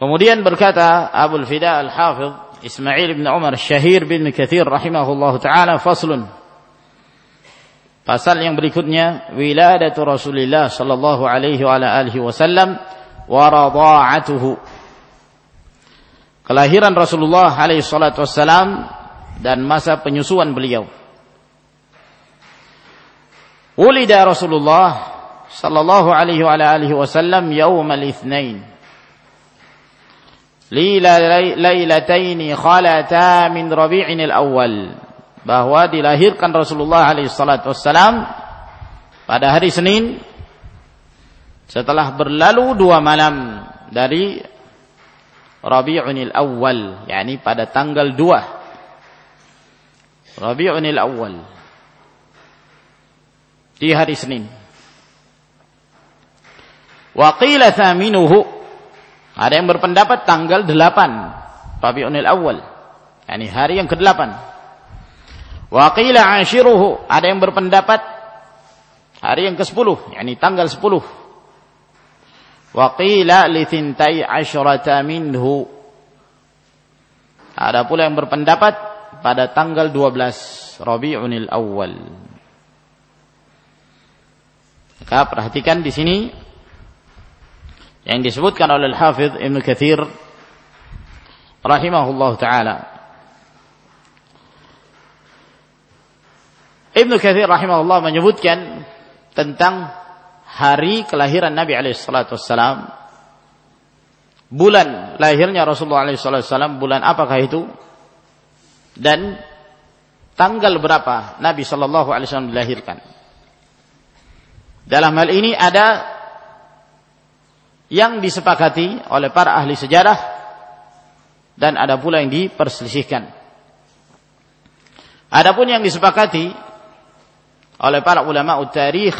Kemudian berkata Abu Fida Al-Hafidh Ismail bin Umar Syahir bin Kathir rahimahullah taala faslun. Pasal yang berikutnya wiladatu Rasulullah sallallahu alaihi wa alihi wasallam wa radha'atuhu. Kelahiran Rasulullah alaihi salatu wassalam dan masa penyusuan beliau. Ulida Rasulullah sallallahu alaihi wa alihi wasallam yaumal itsnain lailataini khalata min rabi'in al-awwal. Bahwa dilahirkan Rasulullah alaihi salatu wassalam pada hari Senin setelah berlalu dua malam dari Rabi'un al-awwal yakni pada tanggal 2 Rabi'un al-awwal. Di hari Senin. Wa qila thaminuhu ada yang berpendapat tanggal 8 Rabiul Awal. Yani hari yang ke-8. Wa qila ashiruhu, ada yang berpendapat hari yang ke-10, yani tanggal 10. Wa qila li thintai asyrata minhu. Ada pula yang berpendapat pada tanggal 12 Rabiul Awal. Maka perhatikan di sini yang disebutkan oleh Al-Hafidh Ibn Kathir rahimahullah taala. Ibn Kathir rahimahullah menyebutkan tentang hari kelahiran Nabi alaihi salatu wassalam. Bulan lahirnya Rasulullah alaihi salatu wassalam, bulan apakah itu? Dan tanggal berapa Nabi sallallahu alaihi wasallam dilahirkan? Dalam hal ini ada yang disepakati oleh para ahli sejarah dan ada pula yang diperselisihkan. Adapun yang disepakati oleh para ulama tarikh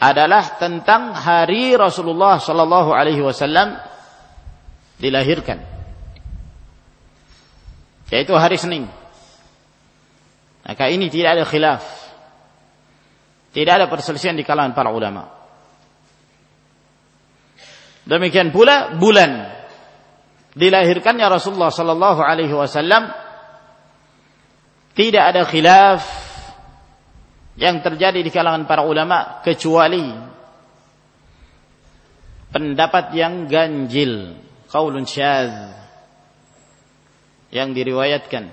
adalah tentang hari Rasulullah sallallahu alaihi wasallam dilahirkan. Yaitu hari Senin. Maka ini tidak ada khilaf. Tidak ada perselisihan di kalangan para ulama. Demikian pula bulan dilahirkannya Rasulullah sallallahu alaihi wasallam tidak ada khilaf yang terjadi di kalangan para ulama kecuali pendapat yang ganjil, qaulun syadz yang diriwayatkan.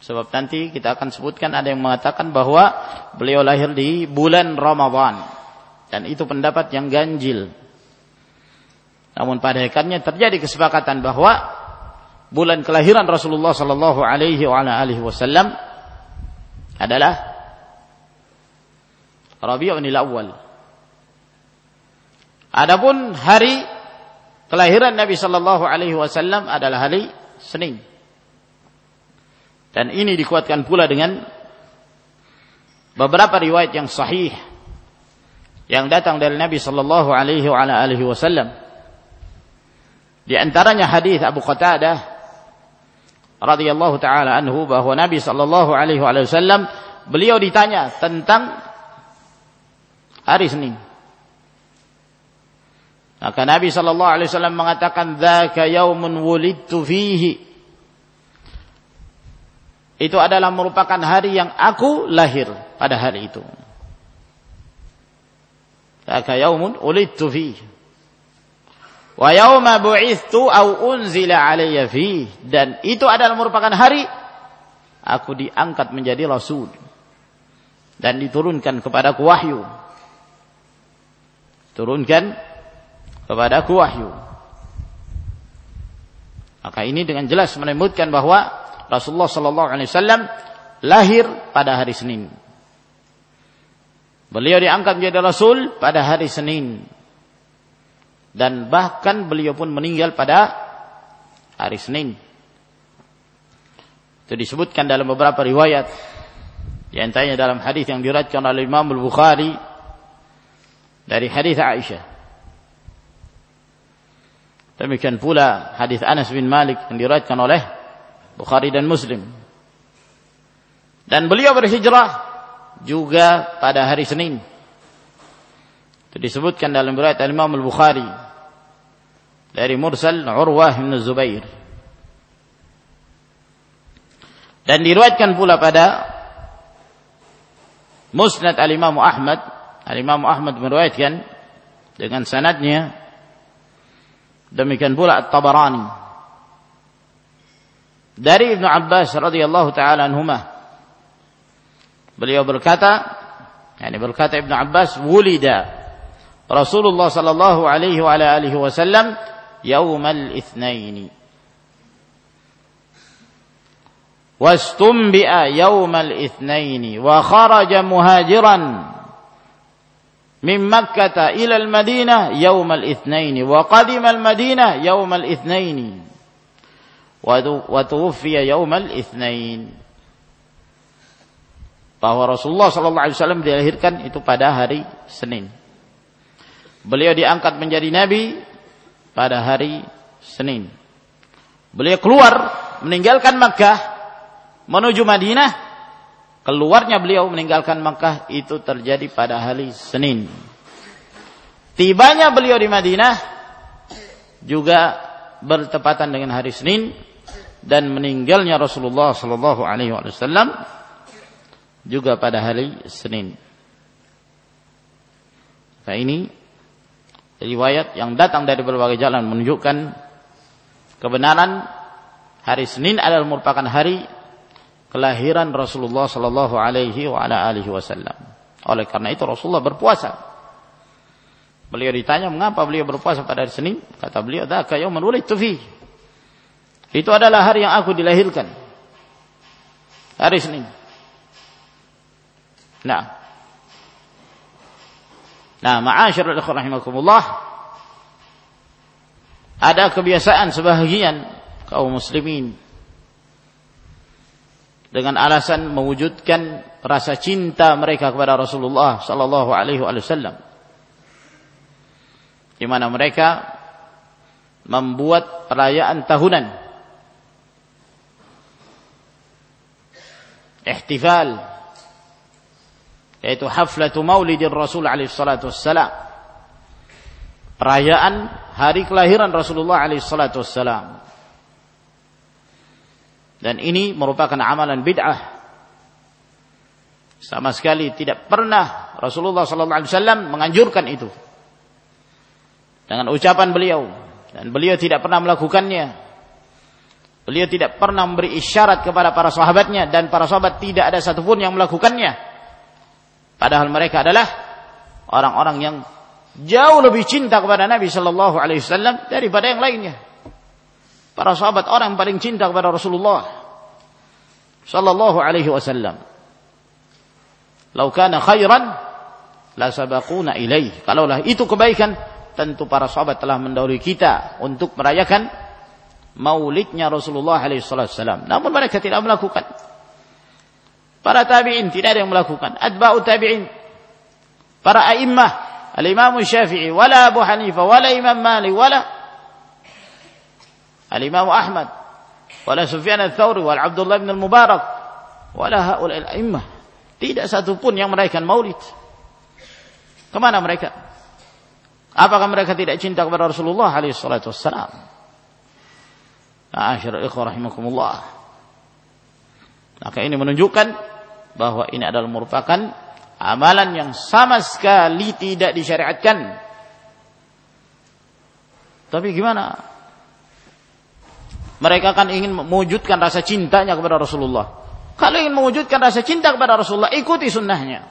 Sebab nanti kita akan sebutkan ada yang mengatakan bahwa beliau lahir di bulan Ramadan dan itu pendapat yang ganjil. Namun pada hakikatnya terjadi kesepakatan bahwa bulan kelahiran Rasulullah sallallahu alaihi wasallam adalah Rabiul Awal. Adapun hari kelahiran Nabi sallallahu alaihi wasallam adalah hari Senin. Dan ini dikuatkan pula dengan beberapa riwayat yang sahih yang datang dari Nabi sallallahu alaihi wasallam di antaranya hadis Abu Qatadah radhiyallahu taala anhu bahwa Nabi sallallahu alaihi wasallam beliau ditanya tentang hari Senin. Maka Nabi sallallahu alaihi wasallam mengatakan dzaka yaumun wulidtu fihi. Itu adalah merupakan hari yang aku lahir pada hari itu. Dzaka yaumun wulidtu fihi. Wa yauma bu'ithu au unzila alayya fi dan itu adalah merupakan hari aku diangkat menjadi rasul dan diturunkan kepadaku wahyu. Turunkan kepadaku wahyu. Maka ini dengan jelas menyebutkan bahwa Rasulullah sallallahu alaihi wasallam lahir pada hari Senin. Beliau diangkat menjadi rasul pada hari Senin dan bahkan beliau pun meninggal pada hari Senin. Itu disebutkan dalam beberapa riwayat. Di antaranya dalam hadis yang diriwayatkan oleh Imam Al-Bukhari dari hadis Aisyah. Demikian pula hadis Anas bin Malik yang diriwayatkan oleh Bukhari dan Muslim. Dan beliau berhijrah juga pada hari Senin. Itu disebutkan dalam riwayat Imam Al-Bukhari. Dari mursal Urwah bin Zubair. Dan diriwayatkan pula pada Musnad al-Imam Ahmad. al-Imam Ahmad meriwayatkan dengan sanadnya. Demikian pula At-Tabarani. Dari Ibnu Abbas radhiyallahu taala anhuma beliau berkata yani berkata Ibnu Abbas wulida رسول الله صلى الله عليه وعلى آله وسلم يوم الاثنين واستنبئ يوم الاثنين وخرج مهاجرا من مكة إلى المدينة يوم الاثنين وقدم المدينة يوم الاثنين وتوفي يوم الاثنين فهو bahwa الله sallallahu alaihi wasallam dilahirkan itu pada hari Senin. Beliau diangkat menjadi nabi pada hari Senin. Beliau keluar meninggalkan Makkah menuju Madinah, keluarnya beliau meninggalkan Makkah itu terjadi pada hari Senin. Tibanya beliau di Madinah juga bertepatan dengan hari Senin dan meninggalnya Rasulullah sallallahu alaihi wasallam juga pada hari Senin. Nah ini riwayat yang datang dari berbagai jalan menunjukkan kebenaran hari Senin adalah merupakan hari kelahiran Rasulullah sallallahu alaihi wa ala alihi wasallam. Oleh karena itu Rasulullah berpuasa. Beliau ditanya mengapa beliau berpuasa pada hari Senin? Kata beliau, "Dzaka yaumun wulidtu fi." Itu adalah hari yang aku dilahirkan. Hari Senin. Nah. Nah, ma'asyiral ikhwan rahimakumullah. Ada kebiasaan sebahagian kaum muslimin dengan alasan mewujudkan rasa cinta mereka kepada Rasulullah sallallahu alaihi wasallam di mana mereka membuat perayaan tahunan ihtifal yaitu haflatu maulidir Rasul alaihi salatu wassalam perayaan hari kelahiran Rasulullah alaihi salatu wassalam dan ini merupakan amalan bid'ah. Sama sekali tidak pernah Rasulullah sallallahu alaihi wasallam menganjurkan itu. Dengan ucapan beliau dan beliau tidak pernah melakukannya. Beliau tidak pernah memberi isyarat kepada para sahabatnya dan para sahabat tidak ada satupun yang melakukannya. Padahal mereka adalah orang-orang yang jauh lebih cinta kepada Nabi sallallahu alaihi wasallam daripada yang lainnya. Para sahabat orang yang paling cinta kepada Rasulullah sallallahu alaihi wasallam. Lau khairan la sabaquna ilaih. Kalaulah itu kebaikan, tentu para sahabat telah mendahului kita untuk merayakan maulidnya Rasulullah alaihi wasallam. Namun mereka tidak melakukan. Para tabi'in tidak ada yang melakukan. Atba'u tabi'in. Para a'immah. Al-Imam Syafi'i. Wala Abu Hanifah. Wala Imam Malik. Wala Al-Imam Ahmad. Wala Sufyan al-Thawri. Wala Abdullah bin al-Mubarak. Wala ha'ul al-a'immah. Tidak satu pun yang meraihkan maulid. Ke mana mereka? Apakah mereka tidak cinta kepada Rasulullah alaihi salatu wassalam? Nah, ikhwah rahimakumullah. Maka ini menunjukkan bahwa ini adalah merupakan amalan yang sama sekali tidak disyariatkan tapi gimana mereka kan ingin mewujudkan rasa cintanya kepada Rasulullah. Kalau ingin mewujudkan rasa cinta kepada Rasulullah, ikuti sunnahnya.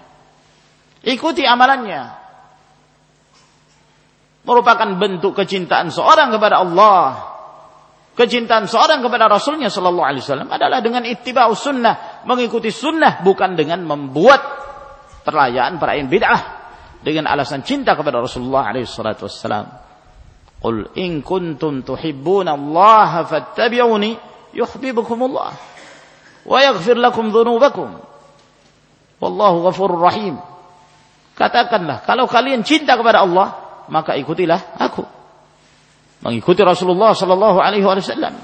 Ikuti amalannya. Merupakan bentuk kecintaan seorang kepada Allah. Kecintaan seorang kepada Rasulnya Sallallahu Alaihi Wasallam adalah dengan ittiba'u sunnah. Mengikuti sunnah bukan dengan membuat perayaan perayaan bid'ah. Dengan alasan cinta kepada Rasulullah Alaihi Wasallam. Qul in kuntum tuhibbuna Allah fattabi'uni yuhibbukum Allah wa yaghfir lakum dhunubakum. Wallahu ghafurur rahim. Katakanlah, kalau kalian cinta kepada Allah, maka ikutilah aku. Mengikuti Rasulullah sallallahu alaihi wasallam.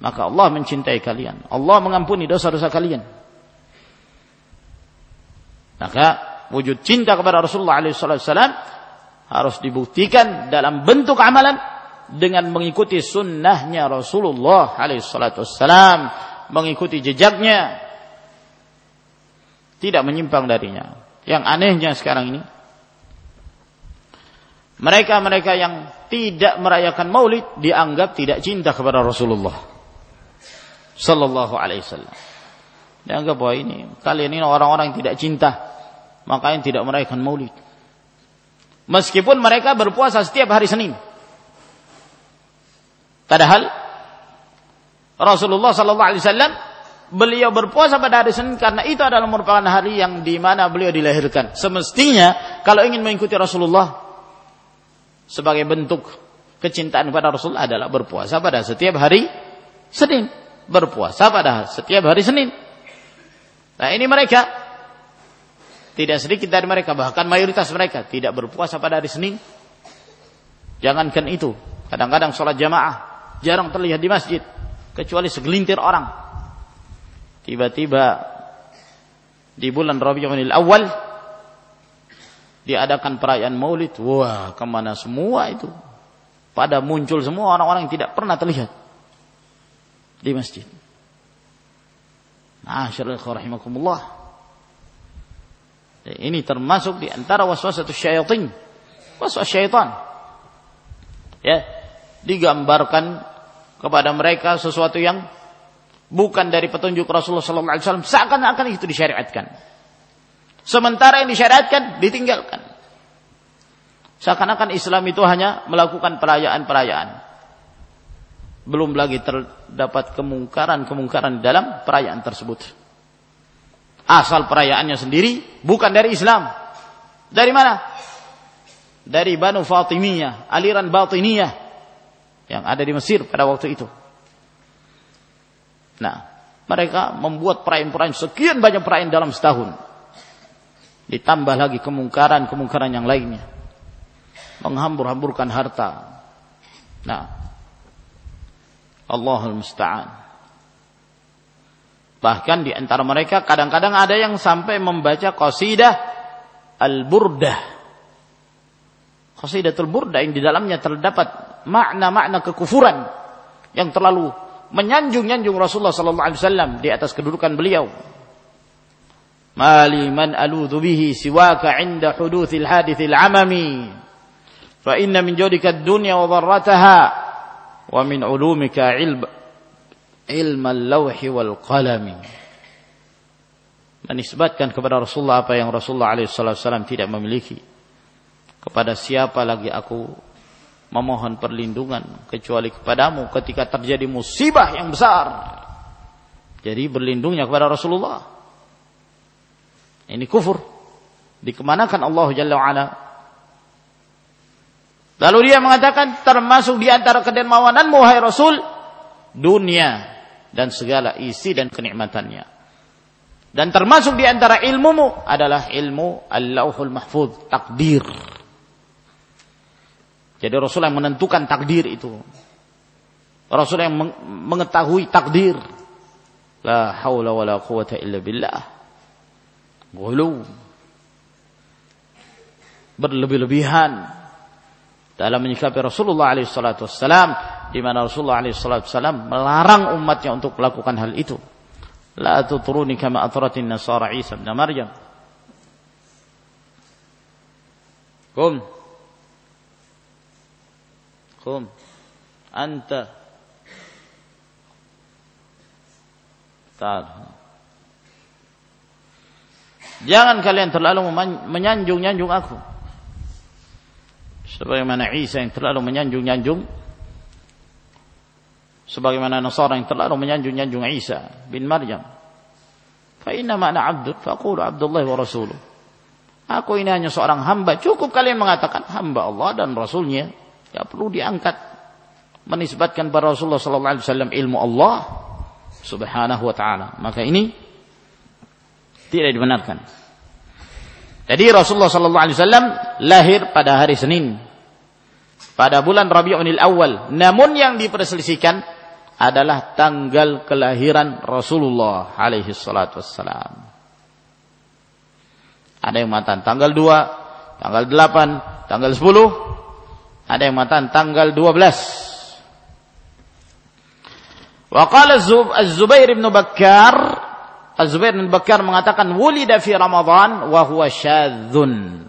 Maka Allah mencintai kalian. Allah mengampuni dosa-dosa kalian. Maka wujud cinta kepada Rasulullah wasallam harus dibuktikan dalam bentuk amalan dengan mengikuti sunnahnya Rasulullah wassalam, mengikuti jejaknya, tidak menyimpang darinya. Yang anehnya sekarang ini, mereka-mereka yang tidak merayakan maulid dianggap tidak cinta kepada Rasulullah sallallahu alaihi wasallam. Dianggap bahwa ini kalian ini orang-orang yang tidak cinta, makanya tidak merayakan maulid. Meskipun mereka berpuasa setiap hari Senin. Padahal Rasulullah sallallahu alaihi wasallam beliau berpuasa pada hari Senin karena itu adalah merupakan hari yang di mana beliau dilahirkan. Semestinya kalau ingin mengikuti Rasulullah sebagai bentuk kecintaan kepada Rasul adalah berpuasa pada setiap hari Senin. Berpuasa pada setiap hari Senin. Nah ini mereka tidak sedikit dari mereka, bahkan mayoritas mereka tidak berpuasa pada hari Senin. Jangankan itu, kadang-kadang sholat jamaah jarang terlihat di masjid, kecuali segelintir orang. Tiba-tiba di bulan Rabiul Awal diadakan perayaan Maulid. Wah, ke mana semua itu? Pada muncul semua orang-orang yang tidak pernah terlihat di masjid. Nah, rahimakumullah. Ini termasuk di antara waswasatus syaitan. Waswas syaitan. Ya, digambarkan kepada mereka sesuatu yang bukan dari petunjuk Rasulullah sallallahu alaihi wasallam seakan-akan itu disyariatkan. Sementara yang disyariatkan ditinggalkan. Seakan-akan Islam itu hanya melakukan perayaan-perayaan. Belum lagi terdapat kemungkaran-kemungkaran dalam perayaan tersebut asal perayaannya sendiri bukan dari Islam. Dari mana? Dari Banu Fatimiyah, aliran Batiniyah yang ada di Mesir pada waktu itu. Nah, mereka membuat perayaan-perayaan sekian banyak perayaan dalam setahun. Ditambah lagi kemungkaran-kemungkaran yang lainnya. Menghambur-hamburkan harta. Nah, Allahul Musta'an. Bahkan di antara mereka kadang-kadang ada yang sampai membaca qasidah Al-Burdah. Qasidatul Burdah yang di dalamnya terdapat makna-makna kekufuran yang terlalu menyanjung-nyanjung Rasulullah sallallahu alaihi wasallam di atas kedudukan beliau. Mali man aludhu bihi siwaka 'inda huduthil hadithil amami. Fa inna min jodika ad-dunya wa dharrataha wa min ulumika ilm ilmu lawhi wal qalami menisbatkan kepada Rasulullah apa yang Rasulullah SAW tidak memiliki. Kepada siapa lagi aku memohon perlindungan kecuali kepadamu ketika terjadi musibah yang besar. Jadi berlindungnya kepada Rasulullah. Ini kufur. Dikemanakan Allah Jalla wa'ala lalu dia mengatakan termasuk di antara kedermawananmu wahai Rasul dunia dan segala isi dan kenikmatannya. Dan termasuk di antara ilmumu adalah ilmu Allahul Mahfuz, takdir. Jadi Rasul yang menentukan takdir itu. Rasul yang mengetahui takdir. La haula wa la quwata illa billah. Gulu. Berlebih-lebihan dalam menyikapi Rasulullah wassalam di mana Rasulullah SAW melarang umatnya untuk melakukan hal itu. La tuturuni kama atratin nasara Isa bin Maryam. Kum. Kum. Anta. Ta'al. Jangan kalian terlalu menyanjung-nyanjung aku. Sebagaimana Isa yang terlalu menyanjung-nyanjung sebagaimana Nasara yang terlalu menyanjung-nyanjung Isa bin Maryam. Fa inna ma'na abdud faqulu Abdullah wa rasuluh. Aku ini hanya seorang hamba. Cukup kalian mengatakan hamba Allah dan Rasulnya. Ya perlu diangkat. Menisbatkan kepada Rasulullah sallallahu alaihi wasallam ilmu Allah subhanahu wa ta'ala. Maka ini tidak dibenarkan. Jadi Rasulullah sallallahu alaihi wasallam lahir pada hari Senin. Pada bulan Rabiul Awal. Namun yang diperselisihkan adalah tanggal kelahiran Rasulullah alaihi salatu. Ada yang mengatakan tanggal 2, tanggal 8, tanggal 10. Ada yang mengatakan tanggal 12. Wa qala Az-Zubair bin Bakkar Az-Zubair bin Bakkar mengatakan wulida fi Ramadan wa huwa syadzun.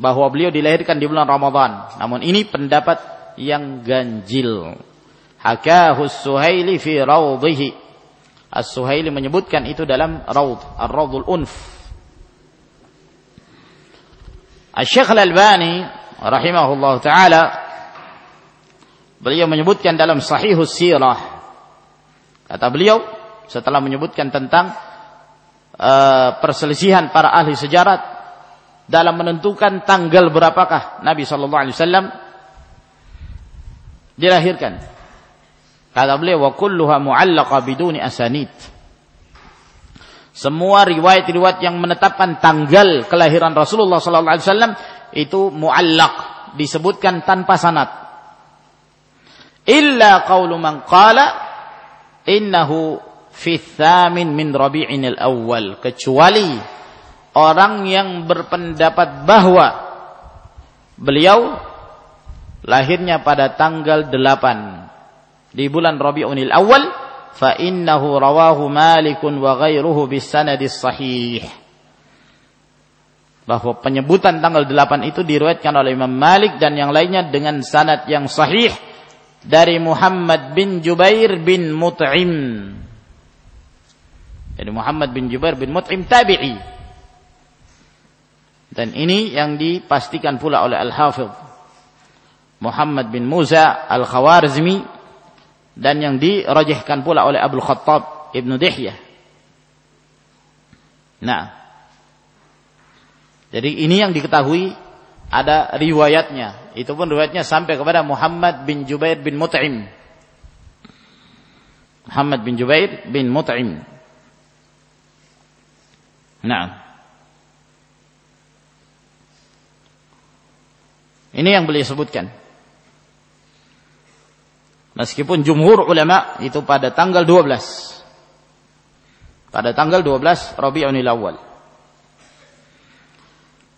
Bahwa beliau dilahirkan di bulan Ramadan. Namun ini pendapat yang ganjil. Hakahu Suhaili fi rawdihi. As-Suhaili menyebutkan itu dalam Raud, Ar-Raudul Unf. Al-Syekh Al-Albani rahimahullah taala beliau menyebutkan dalam Sahihus Sirah kata beliau setelah menyebutkan tentang uh, perselisihan para ahli sejarah dalam menentukan tanggal berapakah Nabi sallallahu alaihi wasallam dilahirkan Kata beliau wa kulluha mu'allaqa biduni asanid. Semua riwayat-riwayat yang menetapkan tanggal kelahiran Rasulullah sallallahu alaihi wasallam itu mu'allaq, disebutkan tanpa sanad. Illa qaulu man qala innahu fi thamin min rabi'in al-awwal kecuali orang yang berpendapat bahwa beliau lahirnya pada tanggal 8 di bulan Rabiul Awal fa innahu rawahu Malik wa ghairuhu bis sanadis sahih bahwa penyebutan tanggal 8 itu diriwayatkan oleh Imam Malik dan yang lainnya dengan sanad yang sahih dari Muhammad bin Jubair bin Mut'im. Jadi Muhammad bin Jubair bin Mut'im tabi'i. Dan ini yang dipastikan pula oleh Al-Hafidh Muhammad bin Musa Al-Khawarizmi dan yang dirajihkan pula oleh Abu Khattab Ibnu Dihyah. Nah. Jadi ini yang diketahui ada riwayatnya. Itu pun riwayatnya sampai kepada Muhammad bin Jubair bin Mut'im. Muhammad bin Jubair bin Mut'im. Nah. Ini yang beliau sebutkan. Meskipun jumhur ulama itu pada tanggal 12. Pada tanggal 12 Rabiul Awal.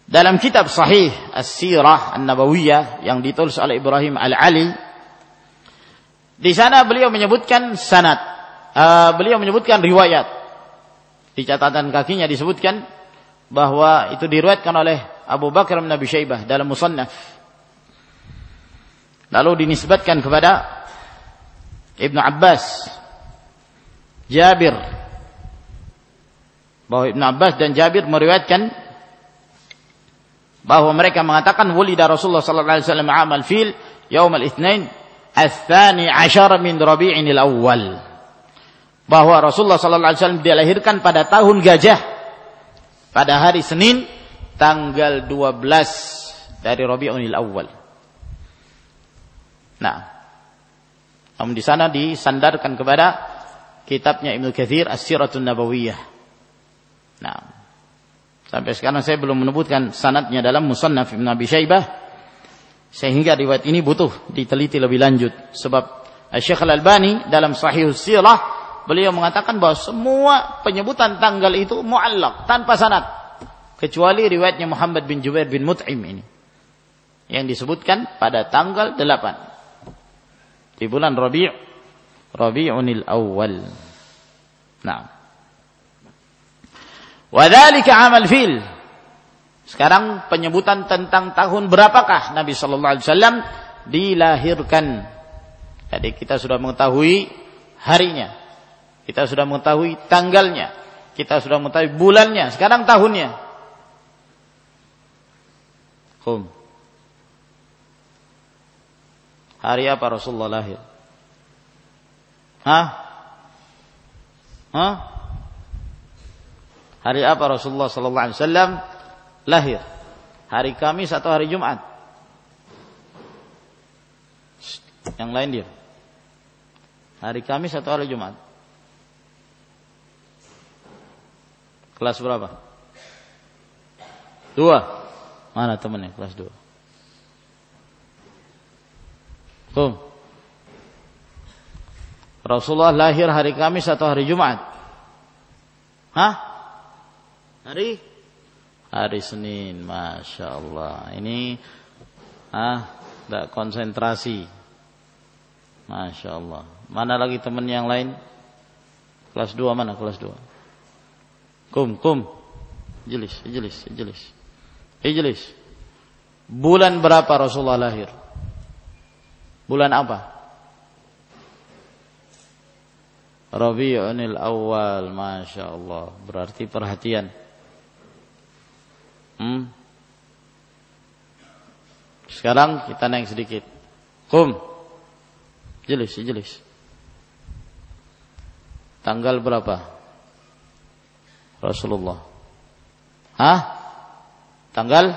Dalam kitab sahih As-Sirah An-Nabawiyah yang ditulis oleh Ibrahim Al-Ali di sana beliau menyebutkan sanad. Uh, beliau menyebutkan riwayat. Di catatan kakinya disebutkan bahwa itu diriwayatkan oleh Abu Bakar bin Abi Syaibah dalam Musannaf. Lalu dinisbatkan kepada Ibnu Abbas, Jabir, bahwa Ibnu Abbas dan Jabir meriwayatkan bahwa mereka mengatakan wulida Rasulullah sallallahu alaihi wasallam amal fil yaum al-itsnain ats-tsani asyara min rabi'in al-awwal bahwa Rasulullah sallallahu alaihi wasallam dilahirkan pada tahun gajah pada hari Senin tanggal 12 dari Rabiul Awal. Nah, namun di sana disandarkan kepada kitabnya Ibnu Katsir As-Siratun Nabawiyah. Nah, sampai sekarang saya belum menyebutkan sanadnya dalam Musannaf Ibnu Abi Syaibah sehingga riwayat ini butuh diteliti lebih lanjut sebab Syekh Al-Albani dalam Sahih Sirah beliau mengatakan bahwa semua penyebutan tanggal itu muallak tanpa sanad kecuali riwayatnya Muhammad bin Jubair bin Mut'im ini yang disebutkan pada tanggal 8 di bulan Rabi' Rabi'unil Awal. Nah. Wadhalika amal fil. Sekarang penyebutan tentang tahun berapakah Nabi sallallahu alaihi wasallam dilahirkan. Jadi kita sudah mengetahui harinya. Kita sudah mengetahui tanggalnya. Kita sudah mengetahui bulannya. Sekarang tahunnya. Hum. Hari apa Rasulullah lahir? Hah? Hah? Hari apa Rasulullah sallallahu alaihi wasallam lahir? Hari Kamis atau hari Jumat? Yang lain dia. Hari Kamis atau hari Jumat? Kelas berapa? Dua. Mana temannya kelas dua? Tuh. Rasulullah lahir hari Kamis atau hari Jumat? Hah? Hari? Hari Senin, Masya Allah. Ini Ah, tidak konsentrasi. Masya Allah. Mana lagi teman yang lain? Kelas 2 mana kelas 2? Kum, kum. Jelis, jelis, jelis. Ijlis. Bulan berapa Rasulullah lahir? Bulan apa? Rabi'unil awal, Masya Allah. Berarti perhatian. Hmm? Sekarang kita naik sedikit. Kum. Jelis, jelis. Tanggal berapa? Rasulullah. Hah? Tanggal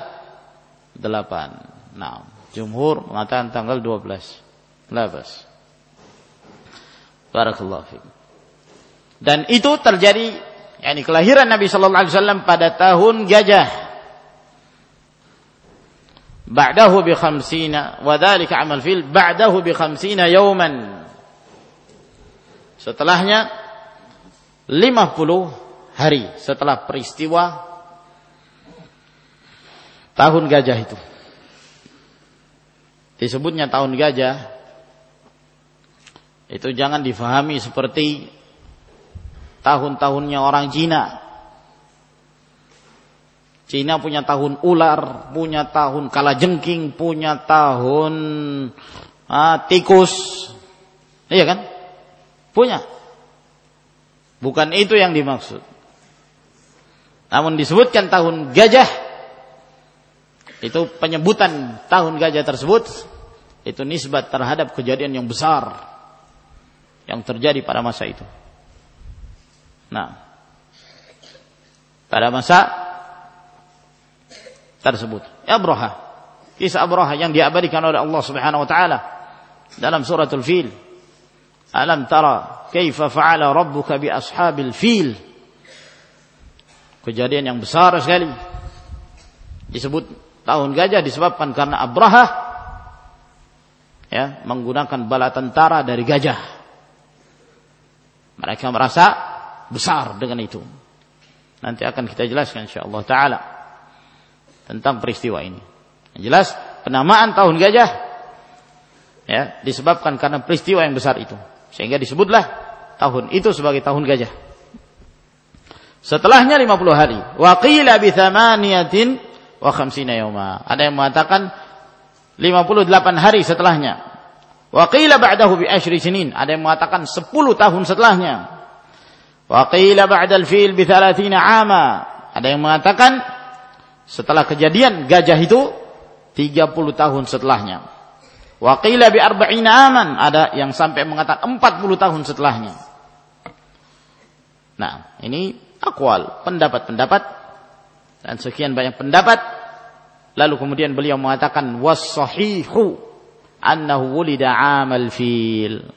8. Nah, jumhur mengatakan tanggal 12. Labas. Barakallahu. Dan itu terjadi yakni kelahiran Nabi sallallahu alaihi wasallam pada tahun gajah. Ba'dahu bi khamsina wa dhalika amal fil ba'dahu bi khamsina yawman. Setelahnya 50 hari setelah peristiwa tahun gajah itu. Disebutnya tahun gajah itu jangan difahami seperti tahun-tahunnya orang Cina. Cina punya tahun ular, punya tahun kalajengking, punya tahun ah, tikus. Iya kan? Punya. Bukan itu yang dimaksud. Namun disebutkan tahun gajah itu penyebutan tahun gajah tersebut itu nisbat terhadap kejadian yang besar yang terjadi pada masa itu. Nah, pada masa tersebut, Abraha, kisah Abraha yang diabadikan oleh Allah Subhanahu wa taala dalam suratul Fil. Alam tara kaifa fa'ala rabbuka bi ashabil fil? Kejadian yang besar sekali. Disebut tahun gajah disebabkan karena Abraha ya menggunakan bala tentara dari gajah mereka merasa besar dengan itu. Nanti akan kita jelaskan insyaallah taala tentang peristiwa ini. Yang jelas penamaan tahun gajah ya disebabkan karena peristiwa yang besar itu. Sehingga disebutlah tahun itu sebagai tahun gajah. Setelahnya 50 hari. Wa qila bi thamaniyatin wa khamsina yawma. Ada yang mengatakan 58 hari setelahnya. Wa qila ba'dahu bi ashri sinin. Ada yang mengatakan 10 tahun setelahnya. Wa qila ba'dal fil bi 30 ama. Ada yang mengatakan setelah kejadian gajah itu 30 tahun setelahnya. Wa qila bi arba'ina aman. Ada yang sampai mengatakan 40 tahun setelahnya. Nah, ini akwal, pendapat-pendapat dan sekian banyak pendapat. Lalu kemudian beliau mengatakan was sahihu annahu wulida amal fil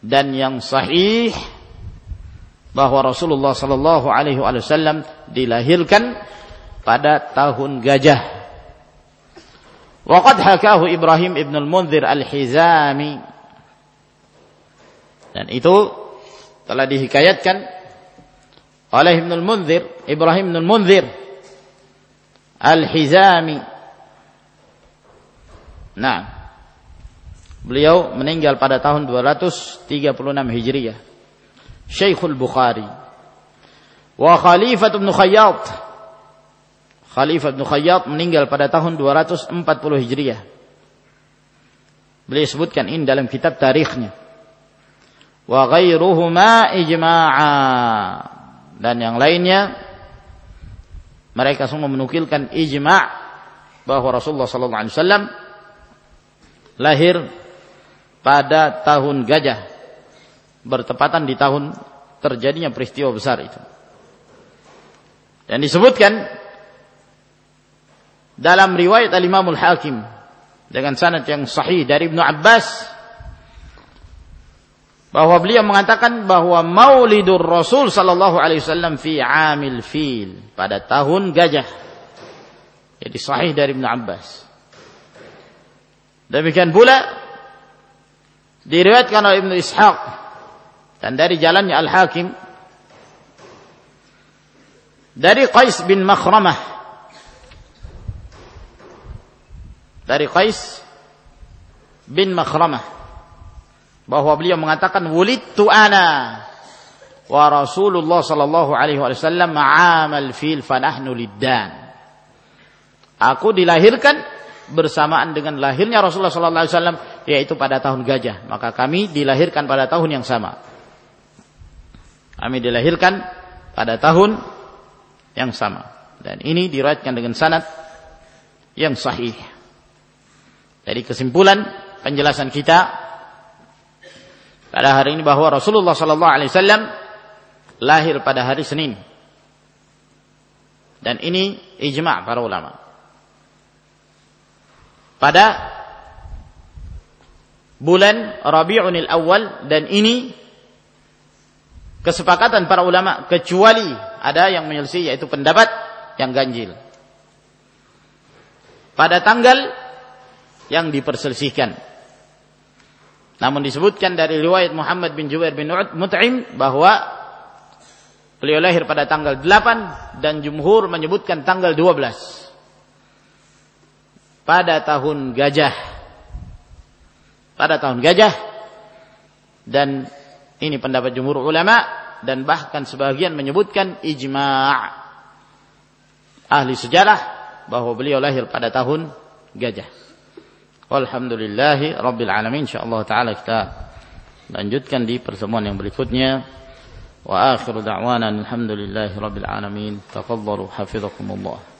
dan yang sahih bahwa Rasulullah sallallahu alaihi wasallam dilahirkan pada tahun gajah. Waqad hakahu Ibrahim ibn al-Munzir al-Hizami dan itu telah dihikayatkan oleh Ibn al-Munzir Ibrahim ibn al-Munzir al-Hizami. Nah, Beliau meninggal pada tahun 236 Hijriah. Syekhul Bukhari. Wa Khalifah bin Khayyat. Khalifah bin Khayyat meninggal pada tahun 240 Hijriah. Beliau sebutkan ini dalam kitab tarikhnya. Wa ghairuhuma ijma'a. Dan yang lainnya mereka semua menukilkan ijma' bahwa Rasulullah sallallahu alaihi wasallam lahir pada tahun gajah bertepatan di tahun terjadinya peristiwa besar itu. Dan disebutkan dalam riwayat Al-Imamul Hakim dengan sanad yang sahih dari Ibnu Abbas bahwa beliau mengatakan bahwa Maulidur Rasul sallallahu alaihi wasallam fi amil fil pada tahun gajah. Jadi sahih dari Ibnu Abbas. Demikian pula diriwayatkan oleh Ibnu Ishaq dan dari jalannya Al-Hakim dari Qais bin Makhramah dari Qais bin Makhramah bahwa beliau mengatakan wulidtu ana wa Rasulullah sallallahu alaihi wasallam ma'amal fil fanahnu liddan. Aku dilahirkan bersamaan dengan lahirnya Rasulullah sallallahu alaihi wasallam yaitu pada tahun gajah. Maka kami dilahirkan pada tahun yang sama. Kami dilahirkan pada tahun yang sama. Dan ini diriwayatkan dengan sanad yang sahih. Jadi kesimpulan penjelasan kita pada hari ini bahwa Rasulullah sallallahu alaihi wasallam lahir pada hari Senin. Dan ini ijma' para ulama. Pada bulan Rabiul Awal dan ini kesepakatan para ulama kecuali ada yang menyelisih yaitu pendapat yang ganjil. Pada tanggal yang diperselisihkan. Namun disebutkan dari riwayat Muhammad bin Jubair bin Mut'im bahwa beliau lahir pada tanggal 8 dan jumhur menyebutkan tanggal 12. Pada tahun gajah. Pada tahun gajah dan ini pendapat jumhur ulama dan bahkan sebagian menyebutkan ijma' ahli sejarah bahwa beliau lahir pada tahun gajah. Walhamdulillahi rabbil alamin. Insyaallah taala kita lanjutkan di pertemuan yang berikutnya. Wa akhiru da'wana alhamdulillahi rabbil alamin. Tafadhalu hafizakumullah.